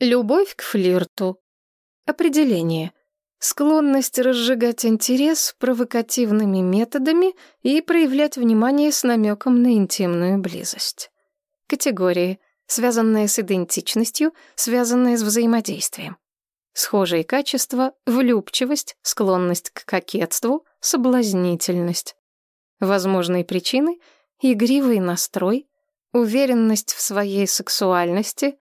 Любовь к флирту. Определение. Склонность разжигать интерес провокативными методами и проявлять внимание с намеком на интимную близость. Категории. Связанные с идентичностью, связанные с взаимодействием. Схожие качества — влюбчивость, склонность к кокетству, соблазнительность. Возможные причины — игривый настрой, уверенность в своей сексуальности,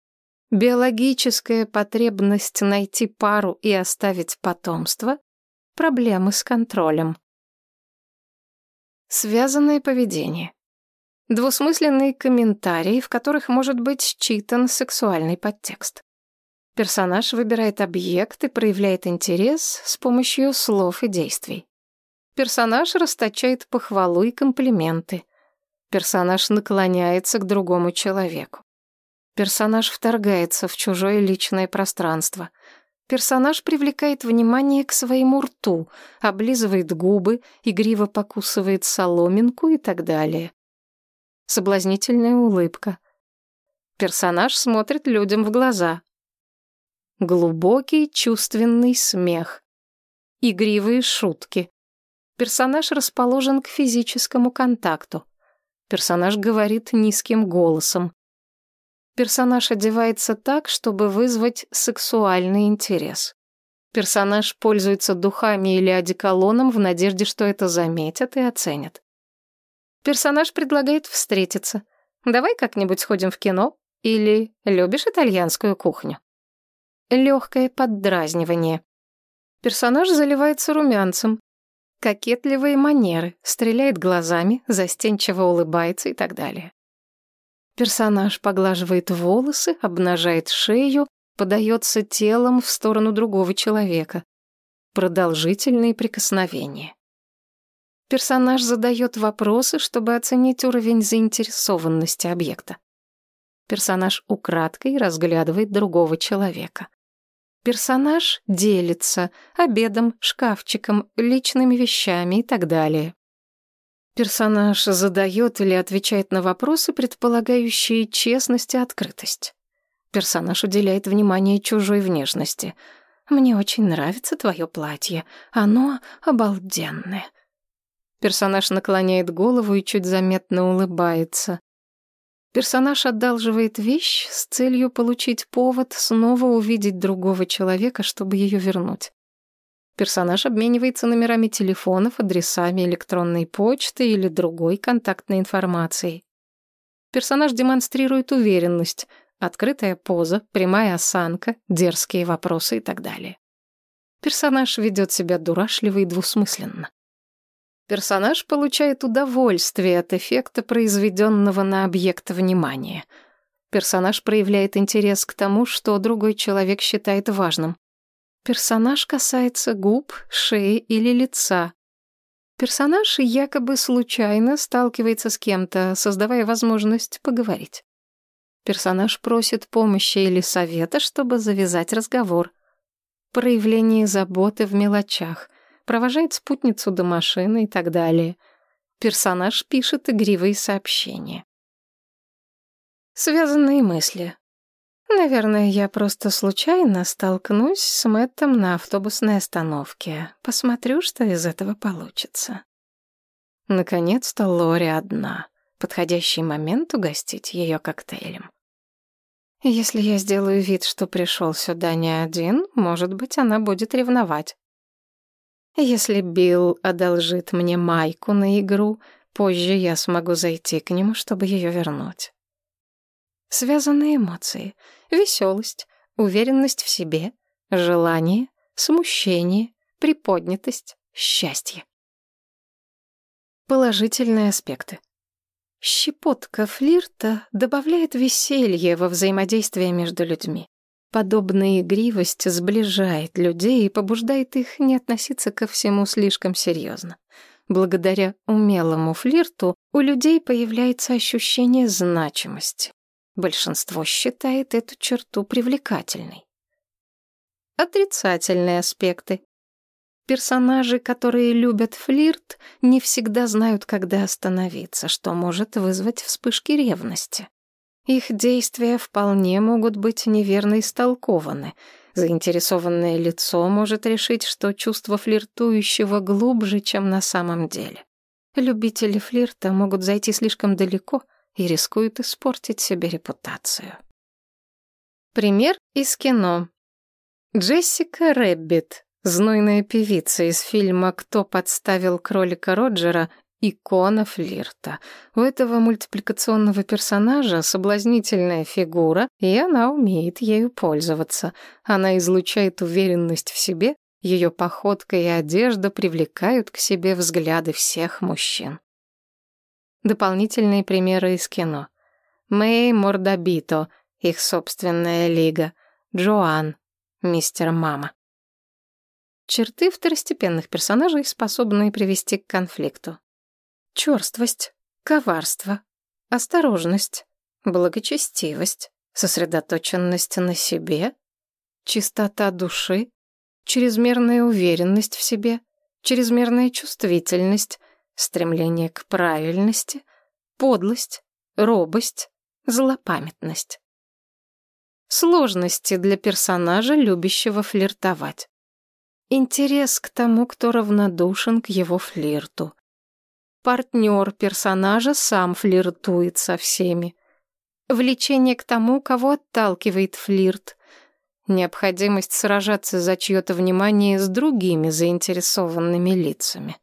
биологическая потребность найти пару и оставить потомство, проблемы с контролем. Связанное поведение. Двусмысленные комментарии, в которых может быть считан сексуальный подтекст. Персонаж выбирает объект и проявляет интерес с помощью слов и действий. Персонаж расточает похвалу и комплименты. Персонаж наклоняется к другому человеку. Персонаж вторгается в чужое личное пространство. Персонаж привлекает внимание к своему рту, облизывает губы, игриво покусывает соломинку и так далее. Соблазнительная улыбка. Персонаж смотрит людям в глаза. Глубокий чувственный смех. Игривые шутки. Персонаж расположен к физическому контакту. Персонаж говорит низким голосом. Персонаж одевается так, чтобы вызвать сексуальный интерес. Персонаж пользуется духами или одеколоном в надежде, что это заметят и оценят. Персонаж предлагает встретиться. Давай как-нибудь сходим в кино? Или любишь итальянскую кухню? Легкое поддразнивание. Персонаж заливается румянцем. Кокетливые манеры, стреляет глазами, застенчиво улыбается и так далее. Персонаж поглаживает волосы, обнажает шею, подается телом в сторону другого человека. Продолжительные прикосновения. Персонаж задает вопросы, чтобы оценить уровень заинтересованности объекта. Персонаж украдкой разглядывает другого человека. Персонаж делится обедом, шкафчиком, личными вещами и так далее. Персонаж задает или отвечает на вопросы, предполагающие честность и открытость. Персонаж уделяет внимание чужой внешности. «Мне очень нравится твое платье. Оно обалденное». Персонаж наклоняет голову и чуть заметно улыбается. Персонаж одалживает вещь с целью получить повод снова увидеть другого человека, чтобы ее вернуть. Персонаж обменивается номерами телефонов, адресами электронной почты или другой контактной информацией. Персонаж демонстрирует уверенность, открытая поза, прямая осанка, дерзкие вопросы и так далее. Персонаж ведет себя дурашливо и двусмысленно. Персонаж получает удовольствие от эффекта, произведенного на объект внимания. Персонаж проявляет интерес к тому, что другой человек считает важным. Персонаж касается губ, шеи или лица. Персонаж якобы случайно сталкивается с кем-то, создавая возможность поговорить. Персонаж просит помощи или совета, чтобы завязать разговор. Проявление заботы в мелочах. Провожает спутницу до машины и так далее. Персонаж пишет игривые сообщения. Связанные мысли. Наверное, я просто случайно столкнусь с Мэттом на автобусной остановке. Посмотрю, что из этого получится. Наконец-то Лори одна. Подходящий момент угостить ее коктейлем. Если я сделаю вид, что пришел сюда не один, может быть, она будет ревновать. Если Билл одолжит мне майку на игру, позже я смогу зайти к нему, чтобы ее вернуть. Связанные эмоции. Веселость, уверенность в себе, желание, смущение, приподнятость, счастье. Положительные аспекты. Щепотка флирта добавляет веселье во взаимодействие между людьми. Подобная игривость сближает людей и побуждает их не относиться ко всему слишком серьезно. Благодаря умелому флирту у людей появляется ощущение значимости. Большинство считает эту черту привлекательной. Отрицательные аспекты. Персонажи, которые любят флирт, не всегда знают, когда остановиться, что может вызвать вспышки ревности. Их действия вполне могут быть неверно истолкованы. Заинтересованное лицо может решить, что чувство флиртующего глубже, чем на самом деле. Любители флирта могут зайти слишком далеко и рискуют испортить себе репутацию. Пример из кино. Джессика Рэббит, знойная певица из фильма «Кто подставил кролика Роджера» икона флирта. У этого мультипликационного персонажа соблазнительная фигура, и она умеет ею пользоваться. Она излучает уверенность в себе, ее походка и одежда привлекают к себе взгляды всех мужчин. Дополнительные примеры из кино. Мэй Мордобито, их собственная лига. Джоан, мистер Мама. Черты второстепенных персонажей, способные привести к конфликту. Черствость, коварство, осторожность, благочестивость, сосредоточенность на себе, чистота души, чрезмерная уверенность в себе, чрезмерная чувствительность, стремление к правильности, подлость, робость, злопамятность. Сложности для персонажа, любящего флиртовать. Интерес к тому, кто равнодушен к его флирту. Партнер персонажа сам флиртует со всеми. Влечение к тому, кого отталкивает флирт. Необходимость сражаться за чье-то внимание с другими заинтересованными лицами.